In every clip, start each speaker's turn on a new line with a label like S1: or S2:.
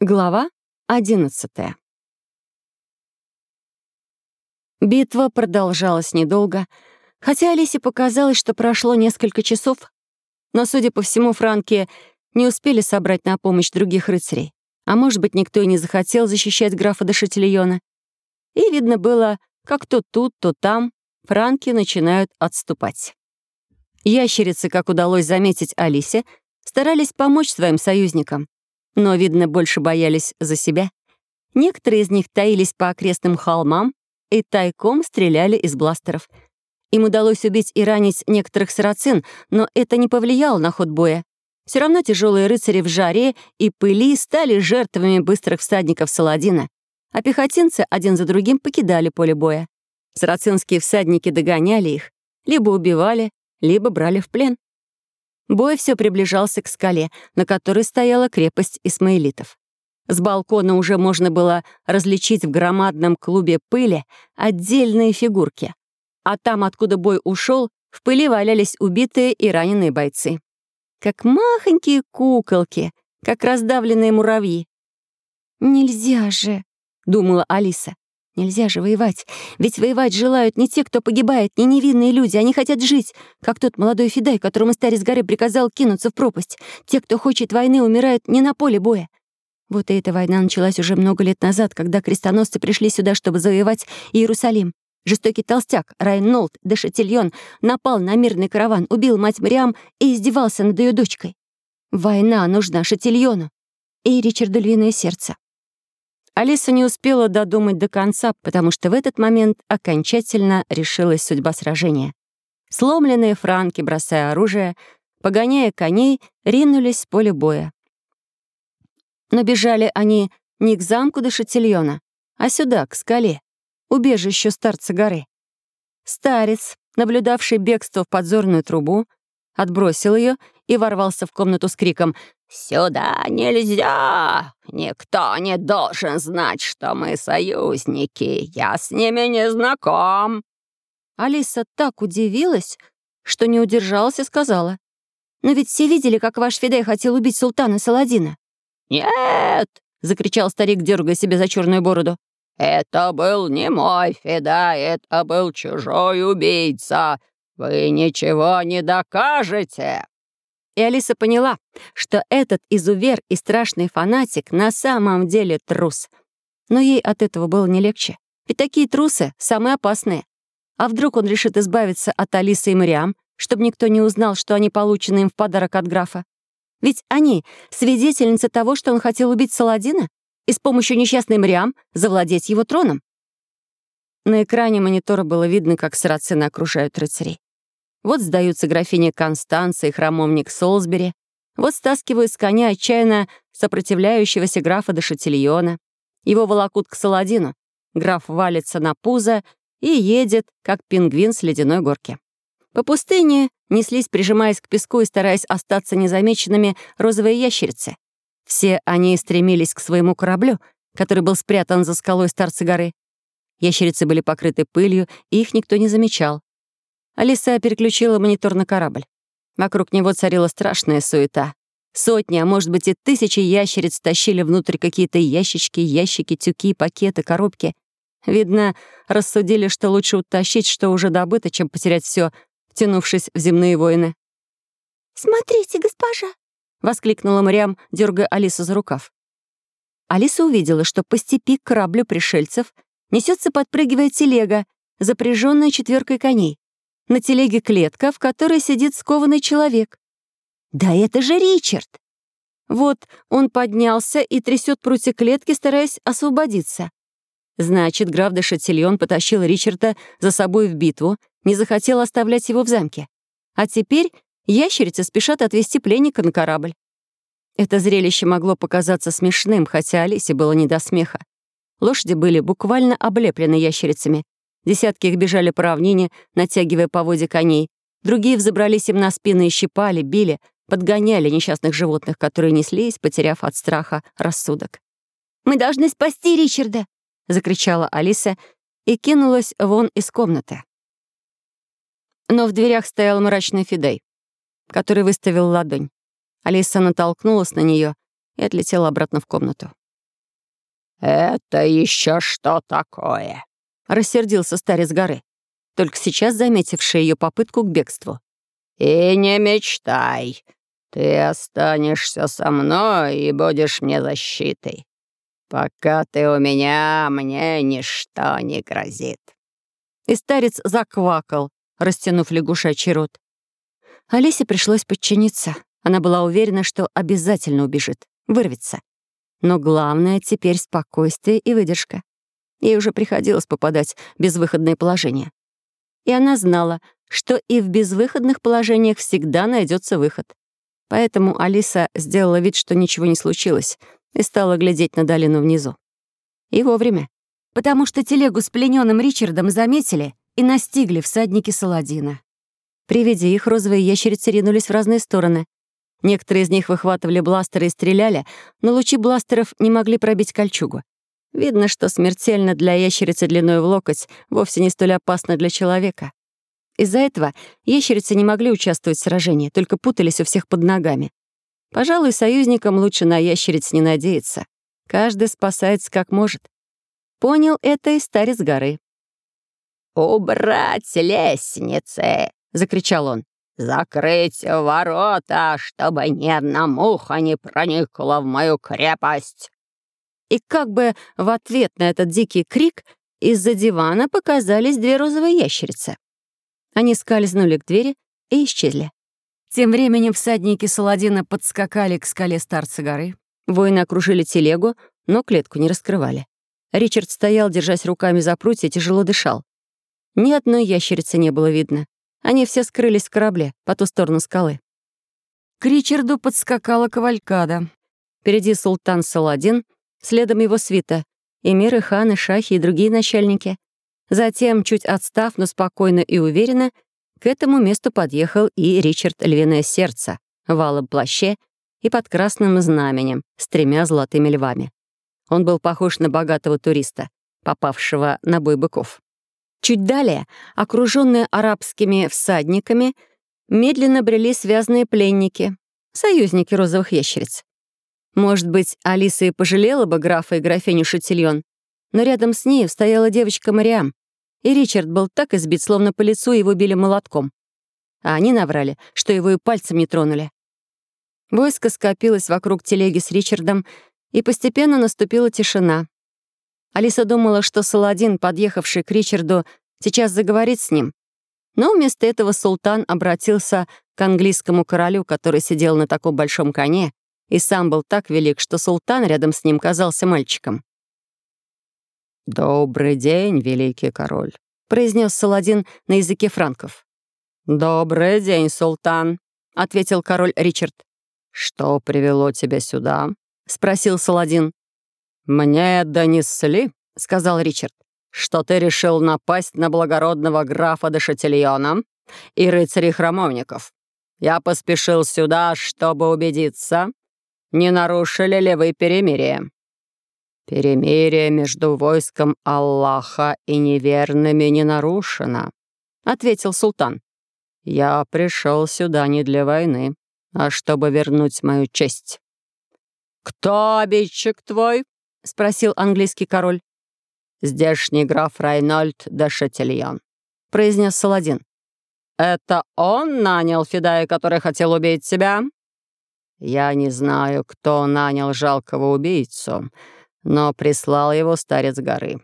S1: Глава 11 Битва продолжалась недолго, хотя Алисе показалось, что прошло несколько часов, но, судя по всему, франки не успели собрать на помощь других рыцарей, а, может быть, никто и не захотел защищать графа де Шатильона. И видно было, как то тут, то там франки начинают отступать. Ящерицы, как удалось заметить Алисе, старались помочь своим союзникам, но, видно, больше боялись за себя. Некоторые из них таились по окрестным холмам и тайком стреляли из бластеров. Им удалось убить и ранить некоторых сарацин, но это не повлияло на ход боя. Все равно тяжелые рыцари в жаре и пыли стали жертвами быстрых всадников Саладина, а пехотинцы один за другим покидали поле боя. Сарацинские всадники догоняли их, либо убивали, либо брали в плен. Бой все приближался к скале, на которой стояла крепость Исмаилитов. С балкона уже можно было различить в громадном клубе пыли отдельные фигурки. А там, откуда бой ушел, в пыли валялись убитые и раненые бойцы. Как махонькие куколки, как раздавленные муравьи. «Нельзя же», — думала Алиса. Нельзя же воевать. Ведь воевать желают не те, кто погибает, не невинные люди. Они хотят жить, как тот молодой Фидай, которому старец горы приказал кинуться в пропасть. Те, кто хочет войны, умирают не на поле боя. Вот и эта война началась уже много лет назад, когда крестоносцы пришли сюда, чтобы завоевать Иерусалим. Жестокий толстяк Алиса не успела додумать до конца, потому что в этот момент окончательно решилась судьба сражения. Сломленные франки, бросая оружие, погоняя коней, ринулись с поля боя. Но бежали они не к замку до Шатильона, а сюда, к скале, убежищу старца горы. Старец, наблюдавший бегство в подзорную трубу, отбросил ее и ворвался в комнату с криком «Сюда нельзя! Никто не должен знать, что мы союзники. Я с ними не знаком!» и Алиса поняла, что этот изувер и страшный фанатик на самом деле трус. Но ей от этого было не легче. Ведь такие трусы самые опасные. А вдруг он решит избавиться от Алисы и Мариам, чтобы никто не узнал, что они получены им в подарок от графа? Ведь они — свидетельницы того, что он хотел убить Саладина и с помощью несчастной Мариам завладеть его троном. На экране монитора было видно, как сарацины окружают рыцарей. Вот сдаются графиня Констанция и храмовник Солсбери, вот стаскивают с коня отчаянно сопротивляющегося графа Шатильона. Его волокут к Саладину. Граф валится на пузо и едет, как пингвин с ледяной горки. По пустыне неслись, прижимаясь к песку и стараясь остаться незамеченными, розовые ящерицы. Все они стремились к своему кораблю, который был спрятан за скалой Старцы горы. Ящерицы были покрыты пылью, и их никто не замечал. Алиса переключила монитор на корабль. Вокруг него царила страшная суета. Сотни, а может быть и тысячи ящериц тащили внутрь какие-то ящички, ящики, тюки, пакеты, коробки. Видно, рассудили, что лучше утащить, что уже добыто, чем потерять все, втянувшись в земные войны.
S2: «Смотрите, госпожа!» — воскликнула Мариам, дергая Алису за рукав.
S1: Алиса увидела, что по степи к кораблю пришельцев несется подпрыгивая телега, запряженная четверкой коней на телеге клетка, в которой сидит скованный человек. «Да это же Ричард!» Вот он поднялся и трясет прутья клетки, стараясь освободиться. Значит, граф де Шатильон потащил Ричарда за собой в битву, не захотел оставлять его в замке. А теперь ящерицы спешат отвезти пленника на корабль. Это зрелище могло показаться смешным, хотя Алисе было не до смеха. Лошади были буквально облеплены ящерицами, Десятки их бежали по равнине, натягивая поводья коней. Другие взобрались им на спины и щипали, били, подгоняли несчастных животных, которые неслись, потеряв от страха рассудок.
S2: «Мы должны спасти Ричарда!» — закричала Алиса и кинулась вон из комнаты.
S1: Но в дверях стоял мрачный Фидей, который выставил ладонь. Алиса натолкнулась на нее и отлетела обратно в комнату.
S3: «Это еще что такое?»
S1: рассердился старец горы, только сейчас заметивший ее попытку к бегству.
S3: «И не мечтай. Ты останешься со мной и будешь мне защитой. Пока ты у меня, мне ничто не грозит».
S1: И старец заквакал, растянув лягушачий рот. Алисе пришлось подчиниться. Она была уверена, что ей уже приходилось попадать в безвыходное положение, И она знала, что и в безвыходных положениях всегда найдется выход. Поэтому Алиса сделала вид, что ничего не случилось, и стала глядеть на долину внизу. И вовремя. Потому что телегу с плененным Ричардом заметили и настигли всадники Саладина. При виде их розовые ящерицы ринулись в разные стороны. Некоторые из них выхватывали бластеры и стреляли, но лучи бластеров не могли пробить кольчугу. Видно, что смертельно для ящерицы длиной в локоть вовсе не столь опасно для человека. Из-за этого ящерицы не могли участвовать в сражении, только путались у всех под ногами. Пожалуй, союзникам лучше на ящериц не надеяться. Каждый спасается как может. Понял это и старец горы.
S3: «Убрать лестницы!» — закричал он. «Закрыть ворота, чтобы ни одна муха не проникла в мою крепость!»
S1: И как бы в ответ на этот дикий крик из-за дивана показались две розовые ящерицы. Они скользнули к двери и исчезли. Тем временем всадники Саладина подскакали к скале старца горы. Воины окружили телегу, но клетку не раскрывали. Ричард стоял, держась руками за прутья, тяжело дышал. Ни одной ящерицы не было видно. Они все скрылись в корабле, по ту сторону скалы. К Ричарду подскакала кавалькада. Впереди султан Саладин — следом его свита, эмиры, ханы, шахи и другие начальники. Затем, чуть отстав, но спокойно и уверенно, к этому месту подъехал и Ричард Львиное Сердце в алом плаще и под красным знаменем с тремя золотыми львами. Он был похож на богатого туриста, попавшего на бой быков. Чуть далее, окруженные арабскими всадниками, медленно брели связанные пленники, союзники розовых ящериц. Может быть, Алиса и пожалела бы графа и графиню Шатильон, но рядом с ней стояла девочка Мариам, и Ричард был так избит, словно по лицу его били молотком. А они наврали, что его и пальцем не тронули. Войско скопилось вокруг телеги с Ричардом, и постепенно наступила тишина. Алиса думала, что Саладин, подъехавший к Ричарду, сейчас заговорит с ним. Но вместо этого султан обратился к английскому королю, который сидел на таком большом коне, и сам был так велик, что султан рядом с ним казался мальчиком.
S3: «Добрый день, великий король», —
S1: произнес Саладин на языке франков.
S3: «Добрый день, султан», — ответил король Ричард. «Что привело тебя сюда?» — спросил Саладин. «Мне донесли», — сказал Ричард, «что ты решил напасть на благородного графа де Шатильона и рыцарей-храмовников. Я поспешил сюда, чтобы убедиться, не нарушили ли вы перемирие?» «Перемирие между войском Аллаха и неверными не нарушено», — ответил султан. «Я пришел сюда не для войны, а чтобы вернуть мою честь». «Кто обидчик твой?» — спросил английский король. «Здешний граф Райнольд де Шатильон», — произнес Саладин. «Это он нанял Федая, который хотел убить тебя?» Я не знаю, кто нанял жалкого убийцу, но прислал его старец горы.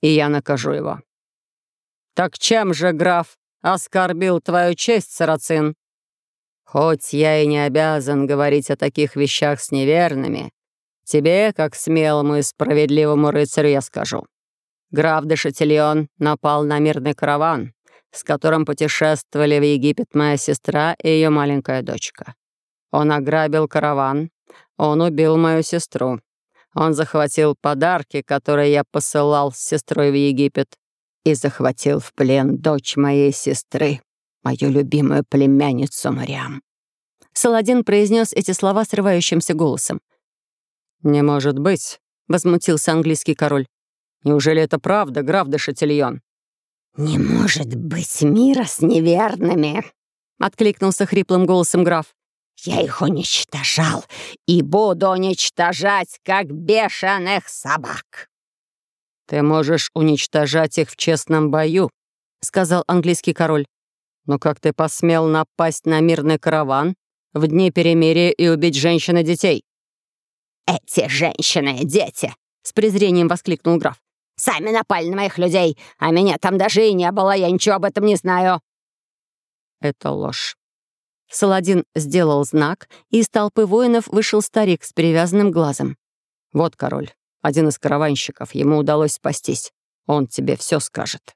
S3: И я накажу его». «Так чем же, граф, оскорбил твою честь, Сарацин?» «Хоть я и не обязан говорить о таких вещах с неверными, тебе, как смелому и справедливому рыцарю, я скажу. Граф де Шатильон напал на мирный караван, с которым путешествовали в Египет моя сестра и ее маленькая дочка. Он ограбил караван. Он убил мою сестру. Он захватил подарки, которые я посылал с сестрой в Египет. И захватил в плен дочь моей сестры, мою любимую племянницу Мариам.
S1: Саладин произнес эти слова срывающимся голосом.
S3: «Не может быть», — возмутился английский король. «Неужели это правда, граф де Шатильон?»
S2: «Не может быть мира с неверными», — откликнулся хриплым голосом граф. Я их уничтожал и буду уничтожать, как бешеных собак».
S3: «Ты можешь уничтожать их в честном бою», — сказал
S1: Саладин сделал знак, и из толпы воинов вышел старик с перевязанным глазом.
S3: «Вот король, один из караванщиков, ему удалось спастись. Он тебе все скажет».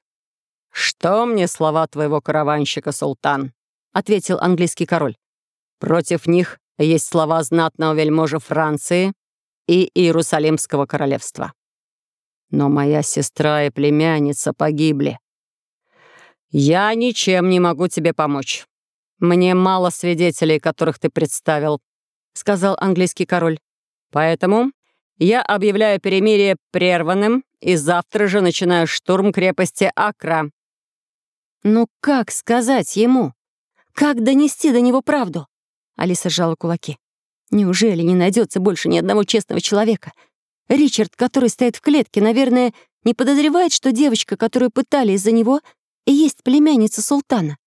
S3: «Что мне слова твоего караванщика, султан?» — ответил английский король. «Против них есть слова знатного вельможа Франции и Иерусалимского королевства. Но моя сестра и племянница погибли. Я ничем не могу тебе помочь. Мне мало свидетелей, которых ты представил», — сказал английский король. «Поэтому я объявляю перемирие прерванным и завтра же начинаю штурм крепости Акра».
S1: «Ну как сказать ему? Как донести до него правду?» Алиса сжала кулаки. «Неужели не найдется больше ни одного честного человека? Ричард, который стоит в клетке, наверное, не подозревает, что девочка, которую пытали из-за него, и есть племянница султана.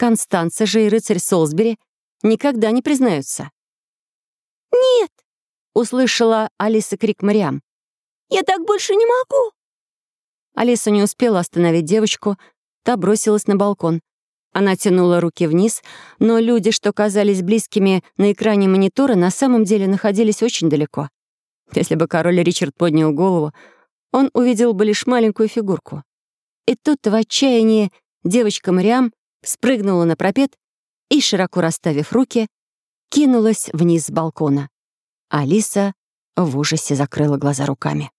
S1: Констанция же и рыцарь Солсбери никогда не признаются.
S2: «Нет!»
S1: — услышала Алиса крик Мариам.
S2: «Я так больше не могу!»
S1: Алиса не успела остановить девочку, та бросилась на балкон. Она тянула руки вниз, но люди, что казались близкими на экране монитора, на самом деле находились очень далеко. Если бы король Ричард поднял голову, он увидел бы лишь маленькую фигурку. И тут в отчаянии девочка Мариам спрыгнула на пропет и, широко расставив руки, кинулась вниз с балкона. Алиса в ужасе закрыла глаза руками.